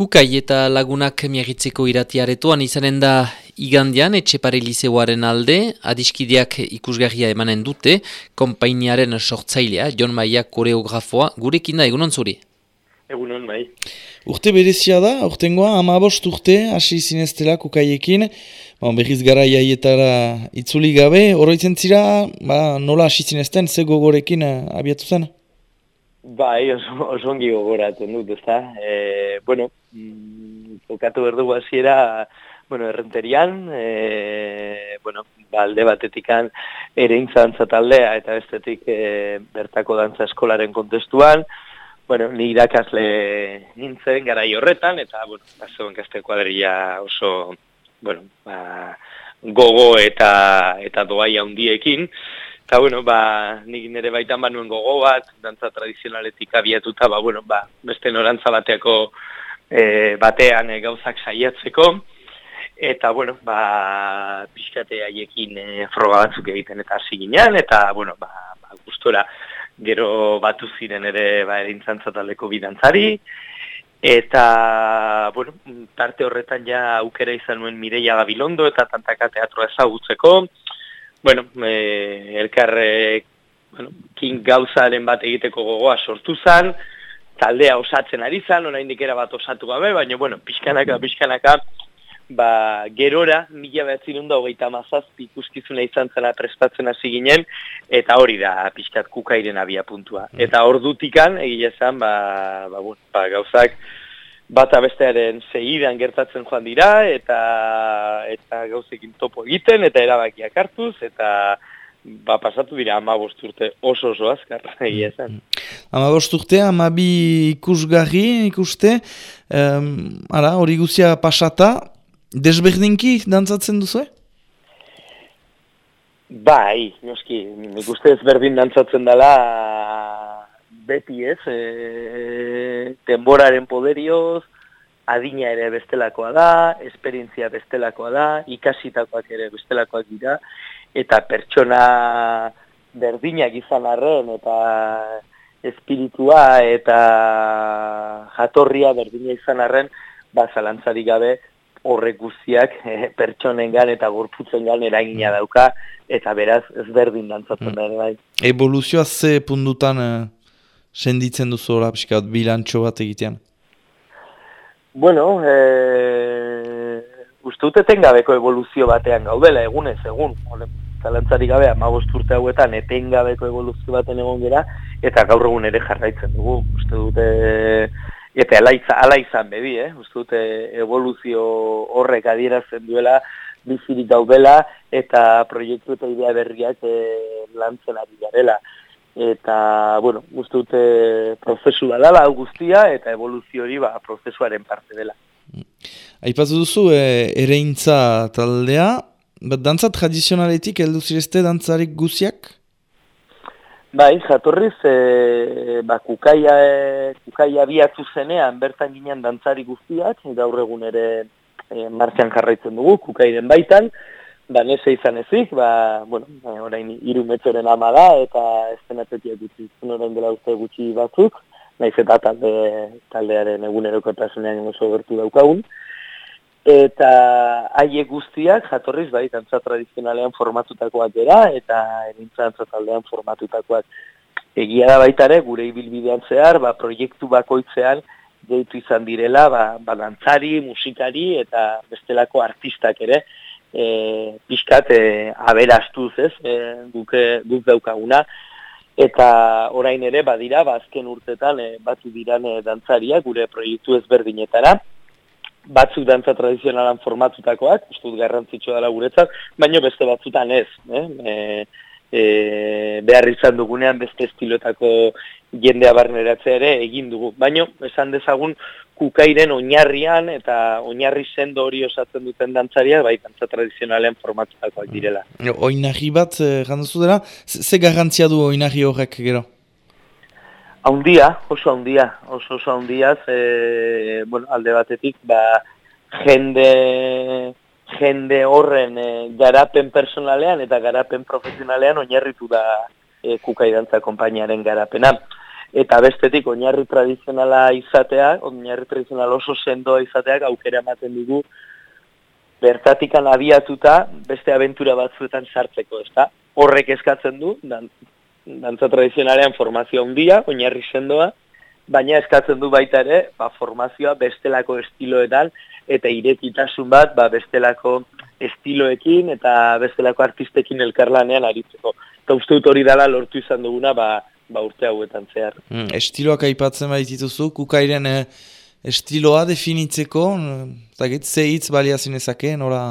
Kukai eta lagunak miagitzeko iratiaretoan izanen da igandian etxepare liseoaren alde, adiskideak ikusgarria emanen dute, kompainiaren sortzailea, Jon Maia koreografoa, gurekin da egunon zuri? Egunon, bai. Urte berezia da, urtengoa, ama bost urte, hasi zineztela kukaiekin, ba, berriz gara jaietara itzuli gabe, oroitzen zira, ba, nola hasi zinezten, ze gogorekin eh, abiatu zen? Bai, oso, oso ongi gogoratzen dut, ezta. E, bueno, tokatu mm, berdugu hasiera, bueno, errenterian, e, bueno, balde batetikan ere taldea eta bestetik e, bertako dantza eskolaren kontestuan, bueno, ni irakasle nintzen gara horretan eta, bueno, bazen gazte kuadrilla oso, bueno, ba, gogo eta, eta doaia hundiekin, Eta, bueno, ba, nik nire baitan banuen gogo bat, dantza tradizionaletik abiatuta, ba, bueno, ba, beste norantza bateako e, batean e, gauzak saiatzeko. Eta, bueno, ba, pixkate haiekin e, froga batzuk egiten eta hasi ginean, eta, bueno, ba, ba, gustora gero batu ziren ere, ba, erintzantzataleko bidantzari. Eta, bueno, tarte horretan ja aukera izan nuen Mireia Gabilondo eta tantaka teatroa ezagutzeko bueno, e, elkarre, bueno, kin gauzaren bat egiteko gogoa sortu zan, taldea osatzen ari zan, orain dikera bat osatu gabe, baina, bueno, pixkanaka, pixkanaka, ba, gerora, mila behatzen da hogeita mazazpi ikuskizuna izan zela prestatzen hasi ginen, eta hori da, pixkat kukairen abia puntua. Mm. Eta hor dutikan, egia zen, ba, ba, bueno, ba, gauzak, bata bestearen segidan gertatzen joan dira eta eta gauzekin topo egiten eta erabakiak hartuz eta ba pasatu dira 15 urte oso oso azkar egia esan. 15 urte 12 ikusgarri ikuste um, ara hori guztia pasata desberdinki dantzatzen duzu? Bai, noski, nik uste ez berdin dantzatzen dela beti ez, e, denboraren poderioz, adina ere bestelakoa da, esperientzia bestelakoa da, ikasitakoak ere bestelakoak dira, eta pertsona berdinak izan arren, eta espiritua eta jatorria berdina izan arren, ba, zalantzarik gabe, horrek guztiak e, pertsonengan eta gorputzengan eragina dauka, eta beraz ez berdin dantzatzen mm. bai. Evoluzioa ze pundutan eh, senditzen duzu hori piskat bilantxo bat egitean? Bueno, e, uste dut etengabeko evoluzio batean gaudela, egunez, egun. Zalantzari gabe, amagost urte hauetan, etengabeko evoluzio baten egon gera, eta gaur egun ere jarraitzen dugu. Uste dute, eta ala, ala izan bebi, eh? uste dute evoluzio horrek adierazten duela, bizirik gaudela, eta proiektu eta idea berriak e, lantzen ari garela eta, bueno, guzti dute prozesu da dela, guztia, eta evoluzio hori ba, prozesuaren parte dela. Aipatu duzu, e, ere taldea, bat dantza tradizionaletik heldu zirezte dantzarik guziak? Bai, jatorriz, e, ba, kukaia, e, kukaia biatu zenean, bertan ginen dantzari guztiak, gaur egun ere e, martxan jarraitzen dugu, kukairen baitan, ba, nese izan ezik, ba, bueno, ba, orain iru metzoren ama da, eta ez denatetiak gutxi, orain dela uste gutxi batzuk, nahiz eta talde, taldearen eguneroko eta zenean oso gertu daukagun. Eta haiek guztiak, jatorriz, bai, tantza tradizionalean formatutakoak dira, eta erintza taldean formatutakoak egia da baitare, gure ibilbidean zehar, ba, proiektu bakoitzean, gehitu izan direla, ba, balantzari, musikari, eta bestelako artistak ere, e, pixkat e, aberastuz ez, e, guk, guk daukaguna, eta orain ere badira, bazken ba, urtetan e, batu diran e, dantzaria gure proiektu ezberdinetara, batzuk dantza tradizionalan formatutakoak, ustut garrantzitsua dela guretzat, baino beste batzutan ez, eh? e, e, behar izan dugunean beste estiloetako jendea barneratzea ere egin dugu. Baino, esan dezagun, kukairen oinarrian eta oinarri sendo hori osatzen duten dantzaria, bai, dantza tradizionalean formatutakoak mm. direla. Oinarri bat, eh, janduzu dela, ze garrantzia du oinarri horrek gero? Haundia, oso haundia, oso oso haundia, ze, bueno, alde batetik, ba, jende, jende horren eh, garapen personalean eta garapen profesionalean oinarritu da eh, kukai dantza kompainiaren garapena eta bestetik oinarri tradizionala izatea, oinarri tradizionala oso sendoa izateak aukera ematen digu bertatikan abiatuta beste abentura batzuetan sartzeko, ezta? Horrek eskatzen du, dan, dantza tradizionalean formazioa handia, oinarri sendoa, baina eskatzen du baita ere, ba, formazioa bestelako estiloetan, eta irekitasun bat, ba, bestelako estiloekin, eta bestelako artistekin elkarlanean aritzeko. Eta uste dut hori dela lortu izan duguna, ba, ba urte hauetan zehar. Hmm, estiloak aipatzen baitituzu, kukairen eh, estiloa definitzeko, zagit, ze hitz balia zinezake, nora,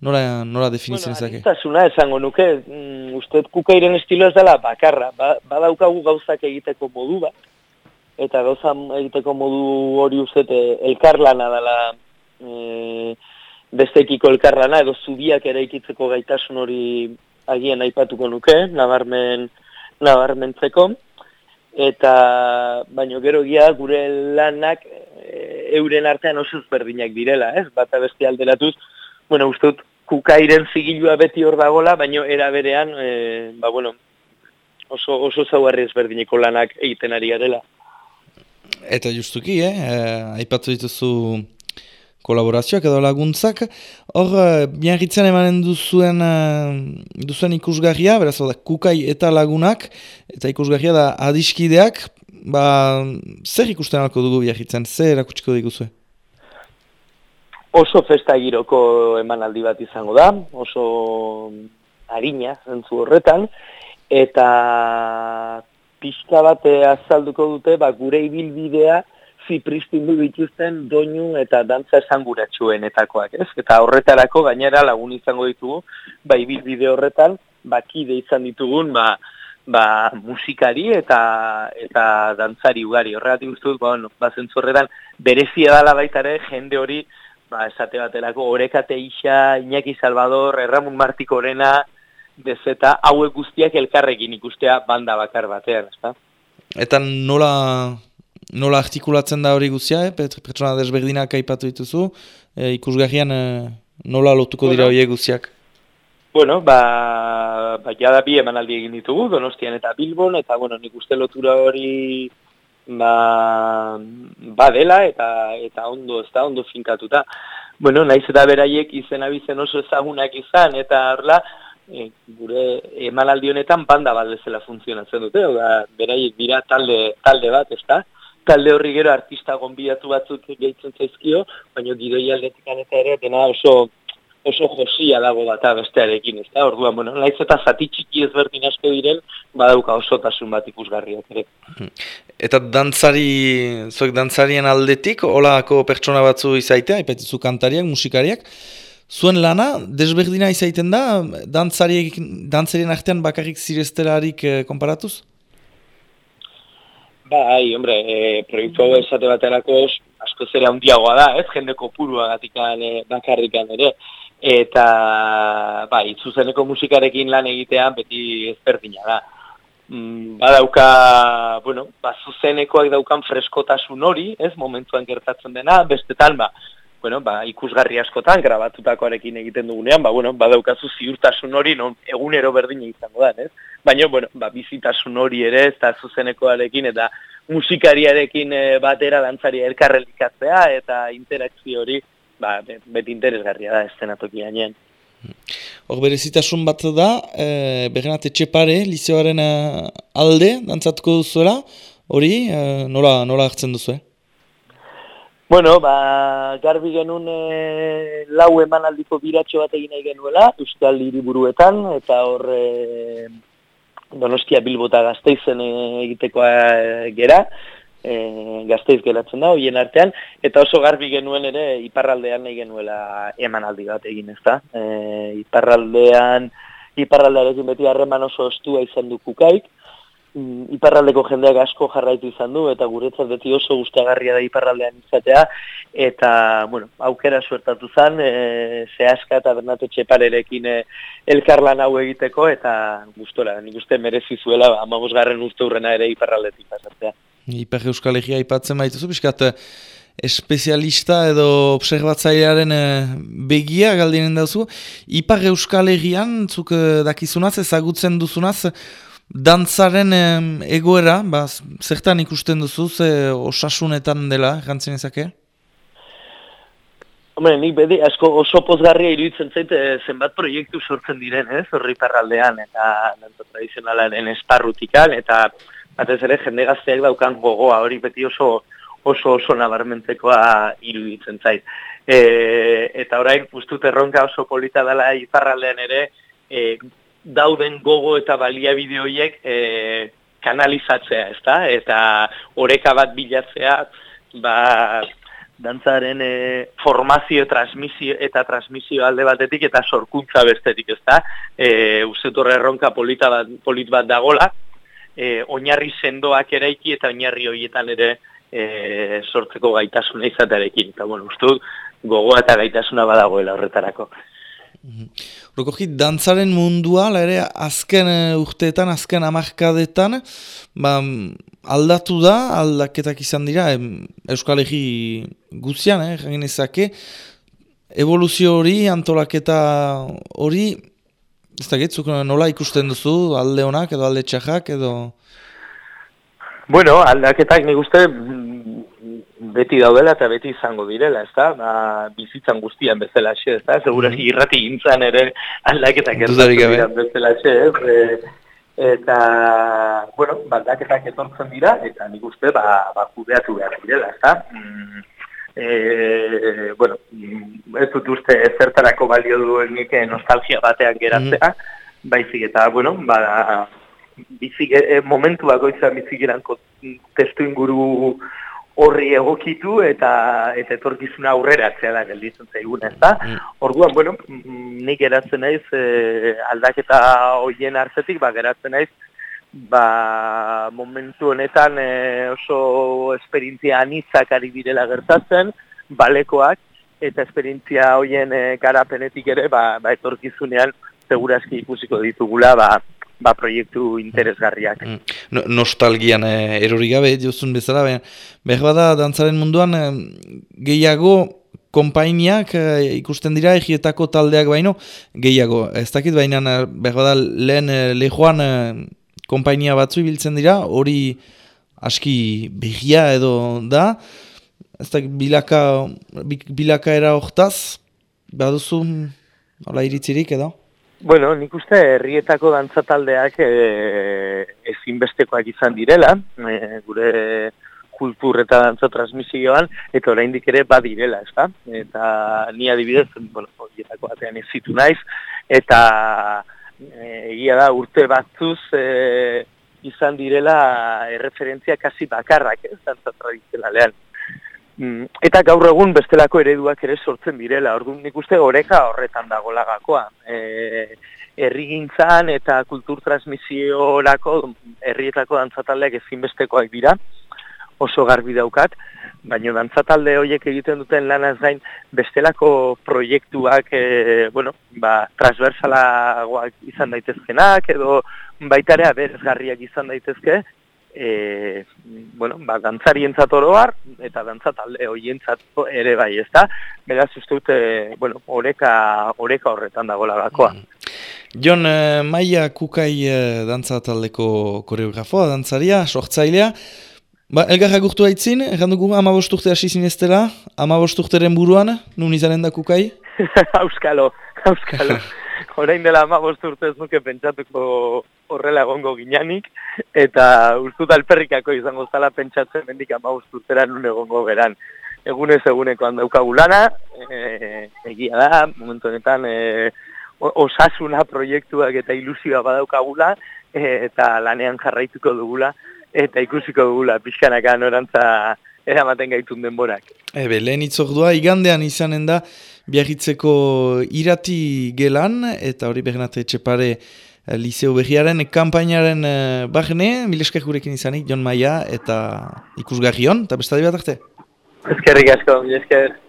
nora, nora definitzen bueno, zake? esango nuke, mm, uste kukairen estilo ez dela bakarra, ba, badaukagu gauzak egiteko modu bat, eta gauza egiteko modu hori uste eh, elkarlana dela e, bestekiko elkarlana, edo zubiak ere ikitzeko gaitasun hori agian aipatuko nuke, nabarmen, nabarmentzeko, eta baino gero gia gure lanak e, euren artean oso ezberdinak direla, ez? Bata beste alderatuz, bueno, uste kukairen zigilua beti hor dagola, baino era berean, e, ba, bueno, oso, oso zaugarri ezberdineko lanak egiten ari garela. Eta justuki, eh? eh aipatu dituzu kolaborazioak edo laguntzak. Hor, biarritzen emanen duzuen, uh, duzuen ikusgarria, beraz, da, kukai eta lagunak, eta ikusgarria da adiskideak, ba, zer ikusten alko dugu biarritzen, zer erakutsiko diguzue? Oso festa giroko emanaldi bat izango da, oso harina zentzu horretan, eta pixka bat azalduko dute, ba, gure ibilbidea, zipristindu dituzten doinu eta dantza esanguratsuenetakoak, ez? Eta horretarako gainera lagun izango ditugu, ba ibilbide horretan bakide izan ditugun, ba, ba musikari eta eta dantzari ugari. Horregatik gustut, ba bueno, ba zentzorretan berezia dela baita ere jende hori, ba esate baterako Orekate Isa, Iñaki Salvador, Erramun Martikorena, bezeta hauek guztiak elkarrekin ikustea banda bakar batean, ezta? Eta nola nola artikulatzen da hori guzia, eh? pertsona desberdinak aipatu dituzu, e, ikusgarrian e, nola lotuko dira hori guztiak? Bueno, ba, ba jada bi emanaldi egin ditugu, Donostian eta Bilbon, eta bueno, nik uste lotura hori ba, ba dela eta eta ondo, ez da, ondo finkatuta. Bueno, naiz eta beraiek izena bizen oso ezagunak izan, eta horla, e, gure emanaldi honetan banda bat bezala funtzionatzen dute, oda, beraiek dira talde, talde bat, ez da? Talde horri gero artista gonbidatu batzuk gehitzen zaizkio, baina gidoi aldetikan eta ere dena oso oso josia dago bata bestearekin, ez da? Orduan, bueno, naiz eta zati txiki ezberdin asko diren, badauka osotasun bat ikusgarriak ere. Eta dantzari, zuek dantzarien aldetik, holako pertsona batzu izaitea, ipetzu kantariak, musikariak, zuen lana, desberdina izaiten da, dantzarien artean bakarrik zirestelarik eh, konparatuz? Bai, hombre, e, proiektu hau esate baterako asko zera handiagoa da, ez jende kopurua gatikan e, bakarrikan ere. Eta, bai, zuzeneko musikarekin lan egitean beti ezberdina da. Mm, badauka, bueno, ba, zuzenekoak daukan freskotasun hori, ez, momentuan gertatzen dena, bestetan, ba, bueno, ba, ikusgarri askotan, grabatutakoarekin egiten dugunean, ba, bueno, badaukazu ziurtasun hori non egunero berdina izango da, ez? Baina, bueno, ba, bizitasun hori ere, ez da zuzenekoarekin, eta musikariarekin e, batera dantzari elkarrelikatzea, eta interakzio hori, ba, beti interesgarria da, ez zenatoki gainean. Hor berezitasun bat da, e, berrenat etxepare, liceoaren eh, alde, dantzatuko duzuela, hori, e, nola, nola hartzen duzu, eh? Bueno, ba, garbi genuen e, lau eman aldiko biratxo bat egin nahi genuela, Euskal Hiriburuetan, eta hor e, Donostia Bilbota gazteizen e, egitekoa e, gera, e, gazteiz geratzen da, hoien artean, eta oso garbi genuen ere iparraldean nahi genuela eman aldi bat egin, ez da? E, iparraldean, iparraldearekin beti harreman oso ostua izan du kukaik, iparraldeko jendeak asko jarraitu izan du eta guretzat beti oso gustagarria da iparraldean izatea eta bueno, aukera suertatu zen e, zehaska eta Bernato Txeparerekin e, elkarlan hau egiteko eta gustora, nik uste merezi zuela amagos garren uste hurrena ere iparraldetik pasatzea. Iper Euskal Herria ipatzen maituzu, biskat espezialista edo observatzailearen e, begia galdinen dauzu. Ipar Euskal Herrian, zuk e, dakizunaz, ezagutzen duzunaz, dantzaren egoera, ba, zertan ikusten duzu, ze osasunetan dela, gantzen ezake? Hombre, nik bedi asko oso pozgarria iruditzen zait eh, zenbat proiektu sortzen diren, ez, horri parraldean, eta dantza tradizionalaren esparrutikan, eta batez ere jende gazteak daukan gogoa, hori beti oso oso oso nabarmentzekoa iruditzen zait. E, eta orain, ustut erronka oso polita dela iparraldean ere, e, dauden gogo eta balia bideoiek e, kanalizatzea, ezta? Eta oreka bat bilatzea, ba, dantzaren e, formazio transmisio eta transmisio alde batetik eta sorkuntza bestetik, ezta? Eh, ustetorre erronka polita bat, polit bat dagola, eh, oinarri sendoak eraiki eta oinarri horietan ere e, sortzeko gaitasuna izatearekin. Eta bueno, uste gogoa eta gaitasuna badagoela horretarako. Rokoji, dantzaren mundua, ere, azken urteetan, azken amarkadetan, ba, aldatu da, aldaketak izan dira, Euskal Egi guzian, eh, jangin ezake, evoluzio hori, antolaketa hori, ez da getzuk nola ikusten duzu, alde honak edo alde txajak edo... Bueno, aldaketak nik uste beti daudela eta beti izango direla, ez da? Ba, bizitzan guztian bezala xe, ez da? Segurazki mm -hmm. irrati gintzan ere aldaketak ez da bezala xe, ez? eta, bueno, baldaketak etortzen dira, eta nik uste, ba, ba kudeatu behar direla, ez da? Mm, e, bueno, ez dut uste zertarako balio duen nik nostalgia batean geratzea, mm. baizik eta, bueno, ba, bizik, e, momentu bakoitzan bizik eranko testu inguru horri egokitu eta eta etorkizuna aurreratzea da gelditzen zaigun, ezta? Mm. Orduan, bueno, nik geratzen naiz e, aldaketa hoien hartzetik, ba geratzen naiz ba momentu honetan e, oso esperientzia anitzak ari direla gertatzen, balekoak eta esperientzia hoien e, garapenetik ere ba, ba etorkizunean segurazki ikusiko ditugula ba ba, proiektu interesgarriak. Mm. No, nostalgian eh, erori gabe, jozun bezala, behar bada dantzaren munduan eh, gehiago konpainiak eh, ikusten dira egietako taldeak baino, gehiago. Ez dakit baina behar bada lehen eh, lehoan eh, konpainia batzu ibiltzen dira, hori aski behia edo da, ez dakit bilaka, bilaka era hortaz, behar duzu, hola iritzirik edo? Bueno, nik uste herrietako dantzataldeak e, ezinbestekoak izan direla, e, gure kultur eta dantza transmisioan, eta oraindik ere badirela, ez da? Eta ni adibidez, bueno, horietako batean ez zitu naiz, eta e, egia da urte batzuz e, izan direla erreferentzia kasi bakarrak, ez dantza tradizionalean. Mm, eta gaur egun bestelako ereduak ere sortzen direla, orduan nik uste oreka horretan dago lagakoa. E, errigintzan eta kultur transmisiorako herrietako dantzataldeak ezinbestekoak dira, oso garbi daukat, baina dantzatalde horiek egiten duten lanaz gain bestelako proiektuak e, bueno, ba, transversalagoak izan daitezkenak edo baitarea berezgarriak izan daitezke, e, bueno, ba, dantzarien zatoroar, eta dantzatalde hoientzat ere bai, ez da? Beraz, uste dute, bueno, oreka, oreka horretan dago lagakoa. Mm. Jon, eh, Maia Kukai eh, dantzataldeko koreografoa, dantzaria, sortzailea, Ba, elgarra gurtu haitzin, errandu gu, ama bosturte hasi zineztela, ama bosturteren buruan, nun izanen da kukai? auskalo, auskalo. Horain dela ama bosturte ez nuke pentsatuko horrela egongo ginanik, eta ustut alperrikako izango zala pentsatzen mendik ama usturtera nun egongo beran. Egunez eguneko handaukagu lana, e, egia da, momentu honetan e, osasuna proiektuak eta ilusioa badaukagula, e, eta lanean jarraituko dugula, eta ikusiko dugula, pixkanaka norantza eramaten gaitun denborak. Ebe, lehen itzordua, igandean izanen da, biarritzeko irati gelan, eta hori behenate etxepare, Eh, Liceo Berriaren kampainaren uh, bahne, mileskak gurekin izanik, Jon Maia eta ikusgarri hon, eta bestadi bat arte? Ezkerrik asko, mileskak,